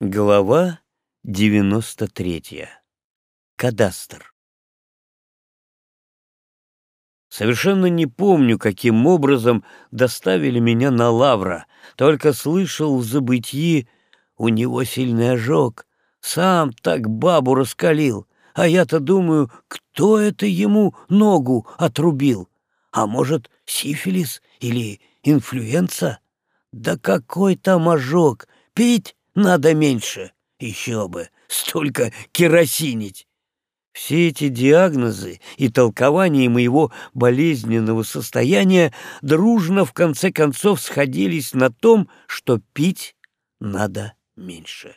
Глава 93. Кадастр. Совершенно не помню, каким образом доставили меня на Лавра, только слышал в забытии у него сильный ожог. Сам так бабу раскалил, а я-то думаю, кто это ему ногу отрубил? А может, сифилис или инфлюенса? Да какой там ожог! Пить надо меньше. Еще бы, столько керосинить. Все эти диагнозы и толкования моего болезненного состояния дружно в конце концов сходились на том, что пить надо меньше.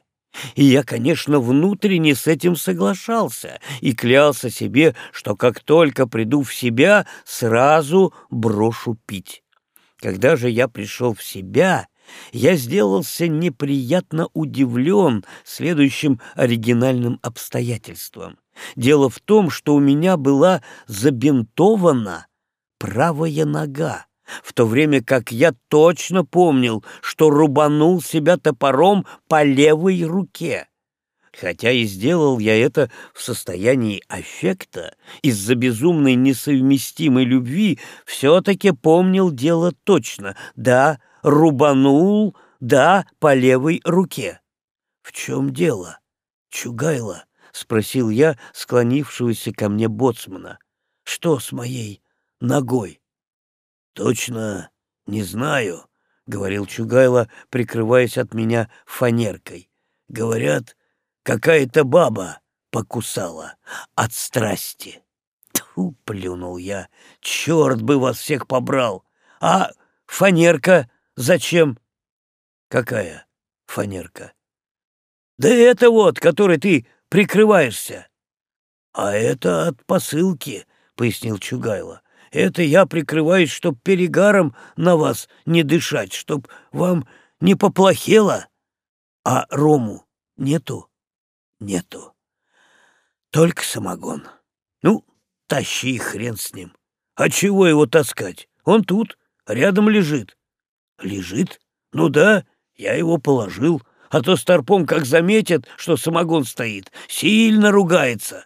И я, конечно, внутренне с этим соглашался и клялся себе, что как только приду в себя, сразу брошу пить. Когда же я пришел в себя я сделался неприятно удивлен следующим оригинальным обстоятельством. Дело в том, что у меня была забинтована правая нога, в то время как я точно помнил, что рубанул себя топором по левой руке. Хотя и сделал я это в состоянии аффекта, из-за безумной несовместимой любви, все-таки помнил дело точно. Да, рубанул, да, по левой руке. — В чем дело, Чугайло? — спросил я склонившегося ко мне боцмана. — Что с моей ногой? — Точно не знаю, — говорил Чугайло, прикрываясь от меня фанеркой. — Говорят, какая-то баба покусала от страсти. Тьфу, плюнул я, черт бы вас всех побрал! А фанерка Зачем? Какая фанерка? Да это вот, которой ты прикрываешься. А это от посылки, пояснил Чугайло. Это я прикрываюсь, чтоб перегаром на вас не дышать, чтоб вам не поплохело. А рому нету? Нету. Только самогон. Ну, тащи хрен с ним. А чего его таскать? Он тут, рядом лежит. Лежит? Ну да, я его положил, а то старпом как заметит, что самогон стоит, сильно ругается.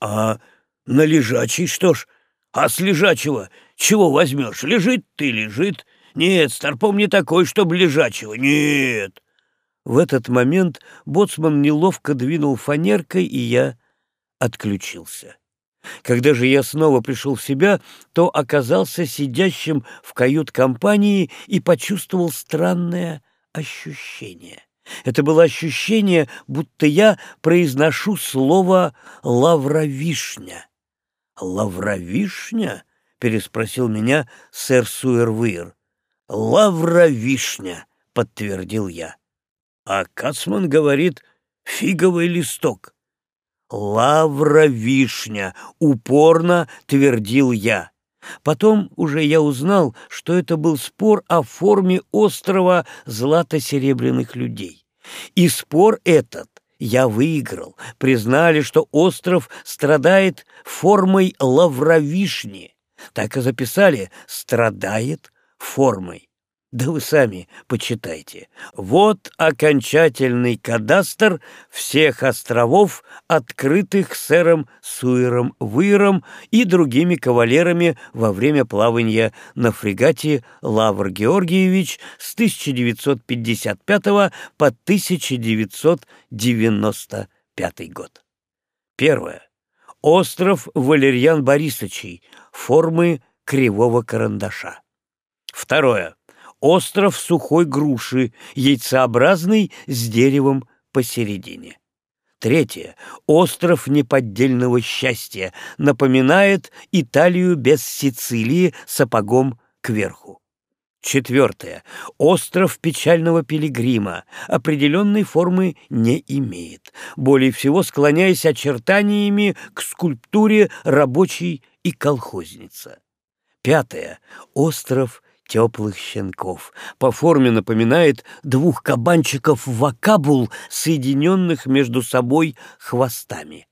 А на лежачий что ж? А с лежачего чего возьмешь? Лежит ты, лежит. Нет, старпом не такой, чтоб лежачего, нет. В этот момент боцман неловко двинул фанеркой, и я отключился. Когда же я снова пришел в себя, то оказался сидящим в кают-компании и почувствовал странное ощущение. Это было ощущение, будто я произношу слово «лавровишня». «Лавровишня?» — переспросил меня сэр Суэрвир. «Лавровишня», — подтвердил я. А Кацман говорит «фиговый листок». «Лавра-вишня!» — упорно твердил я. Потом уже я узнал, что это был спор о форме острова злато-серебряных людей. И спор этот я выиграл. Признали, что остров страдает формой лавровишни. Так и записали «страдает формой». Да вы сами почитайте. Вот окончательный кадастр всех островов, открытых сэром Суэром Выром и другими кавалерами во время плавания на фрегате Лавр Георгиевич с 1955 по 1995 год. Первое. Остров Валерьян Борисовичей, формы кривого карандаша. Второе остров сухой груши, яйцеобразный с деревом посередине. Третье. Остров неподдельного счастья напоминает Италию без Сицилии сапогом кверху. Четвертое. Остров печального пилигрима определенной формы не имеет, более всего склоняясь очертаниями к скульптуре рабочий и колхозница. Пятое. Остров теплых щенков. По форме напоминает двух кабанчиков вакабул, соединенных между собой хвостами.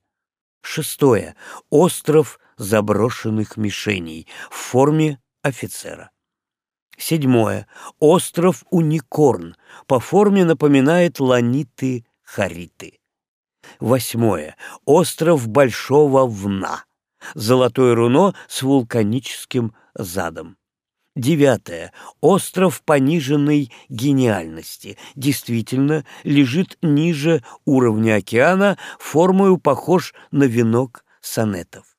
Шестое. Остров заброшенных мишеней в форме офицера. Седьмое. Остров Уникорн. По форме напоминает ланиты Хариты. Восьмое. Остров Большого Вна. Золотое руно с вулканическим задом. Девятое. Остров пониженной гениальности. Действительно, лежит ниже уровня океана, формою похож на венок сонетов.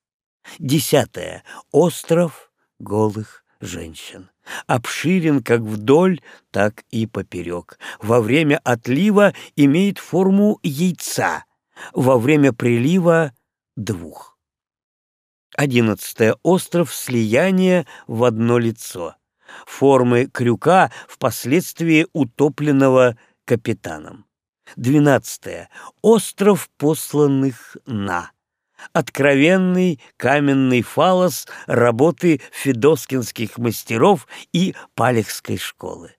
Десятое. Остров голых женщин. Обширен как вдоль, так и поперек. Во время отлива имеет форму яйца, во время прилива — двух. Одиннадцатое. Остров слияния в одно лицо. Формы крюка, впоследствии утопленного капитаном. Двенадцатое. Остров посланных на. Откровенный каменный фалос работы федоскинских мастеров и Палехской школы.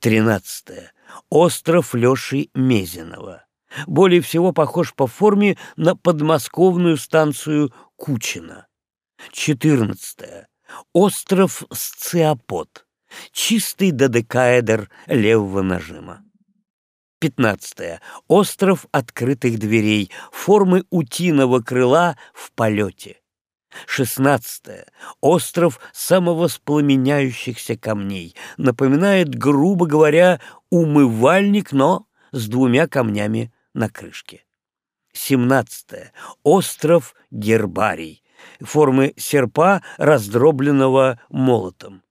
Тринадцатое. Остров Леши Мезенова более всего похож по форме на подмосковную станцию Кучина. 14. Остров Сциопод. Чистый додекаэдр левого нажима. 15. Остров открытых дверей, формы утиного крыла в полете. 16. Остров самовоспламеняющихся камней. Напоминает, грубо говоря, умывальник, но с двумя камнями на крышке. 17. Остров Гербарий. Формы серпа, раздробленного молотом.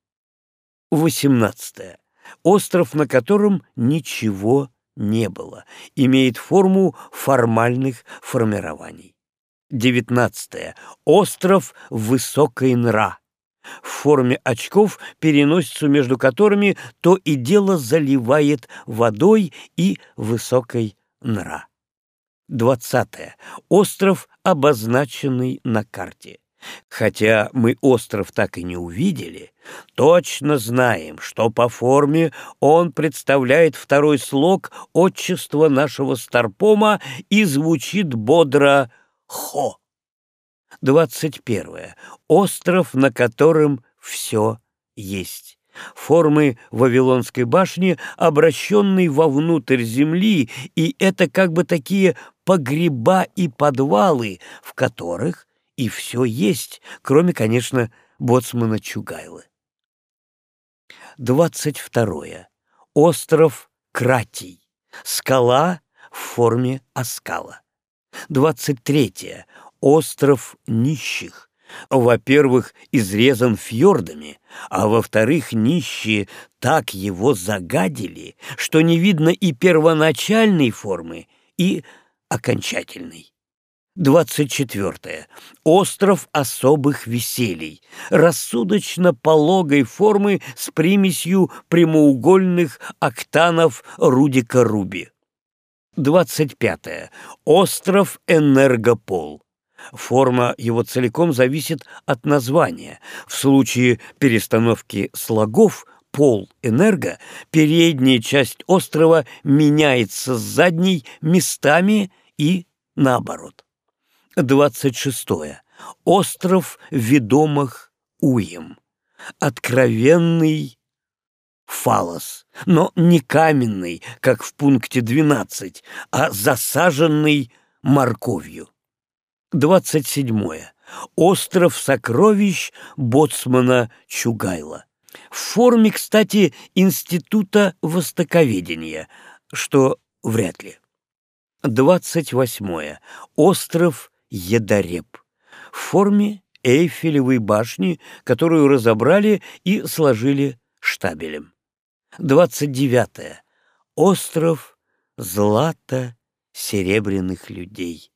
18. Остров, на котором ничего не было, имеет форму формальных формирований. 19. Остров Высокой Нра. В форме очков, переносицу между которыми то и дело заливает водой и высокой нра. Двадцатое. Остров, обозначенный на карте. Хотя мы остров так и не увидели, точно знаем, что по форме он представляет второй слог отчества нашего Старпома и звучит бодро «Хо». Двадцать первое. Остров, на котором все есть формы Вавилонской башни, обращенной вовнутрь земли, и это как бы такие погреба и подвалы, в которых и все есть, кроме, конечно, боцмана Чугайлы. Двадцать второе. Остров Кратий. Скала в форме оскала. Двадцать третье. Остров нищих во-первых, изрезан фьордами, а во-вторых, нищие так его загадили, что не видно и первоначальной формы, и окончательной. Двадцать четвертое. Остров особых веселий. Рассудочно-пологой формы с примесью прямоугольных октанов Рудика Руби. Двадцать пятое. Остров Энергопол. Форма его целиком зависит от названия. В случае перестановки слогов пол энерго передняя часть острова меняется с задней местами и наоборот. 26. Остров ведомых уем. Откровенный фалос, но не каменный, как в пункте 12, а засаженный морковью. Двадцать седьмое. Остров сокровищ боцмана Чугайла. В форме, кстати, Института востоковедения, что вряд ли. Двадцать восьмое. Остров Едареп. В форме Эйфелевой башни, которую разобрали и сложили штабелем. Двадцать девятое. Остров злата серебряных людей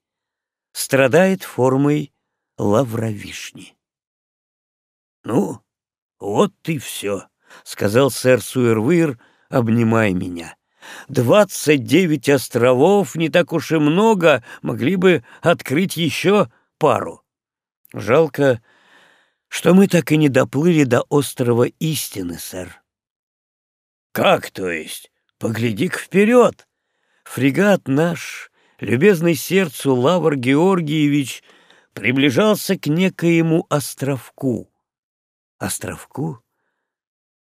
страдает формой лавровишни. «Ну, вот и все», — сказал сэр Суэрвир, обнимая меня. «Двадцать девять островов, не так уж и много, могли бы открыть еще пару. Жалко, что мы так и не доплыли до острова истины, сэр». «Как то есть? Погляди-ка вперед! Фрегат наш любезный сердцу Лавр Георгиевич приближался к некоему островку. Островку?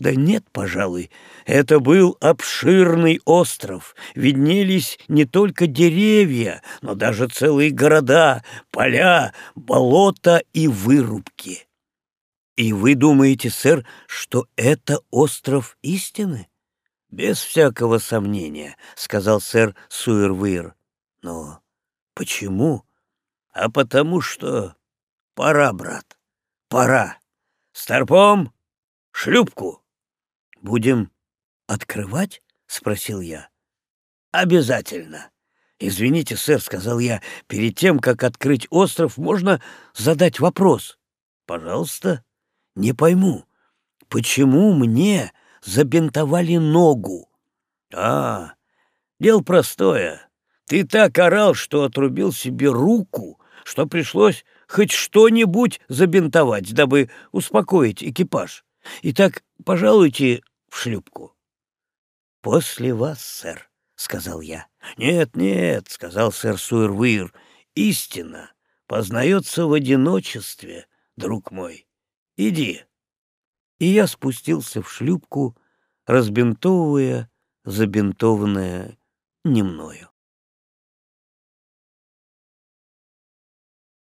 Да нет, пожалуй, это был обширный остров. Виднелись не только деревья, но даже целые города, поля, болота и вырубки. И вы думаете, сэр, что это остров истины? Без всякого сомнения, сказал сэр Суэрвир. Но почему? А потому что пора, брат, пора. Старпом, шлюпку. «Будем открывать?» — спросил я. «Обязательно». «Извините, сэр», — сказал я, — «перед тем, как открыть остров, можно задать вопрос?» «Пожалуйста». «Не пойму, почему мне забинтовали ногу?» «А, дело простое. Ты так орал, что отрубил себе руку, что пришлось хоть что-нибудь забинтовать, дабы успокоить экипаж. Итак, пожалуйте в шлюпку. — После вас, сэр, — сказал я. — Нет, нет, — сказал сэр Суэрвир, — истина познается в одиночестве, друг мой. Иди. И я спустился в шлюпку, разбинтовывая забинтованное не мною.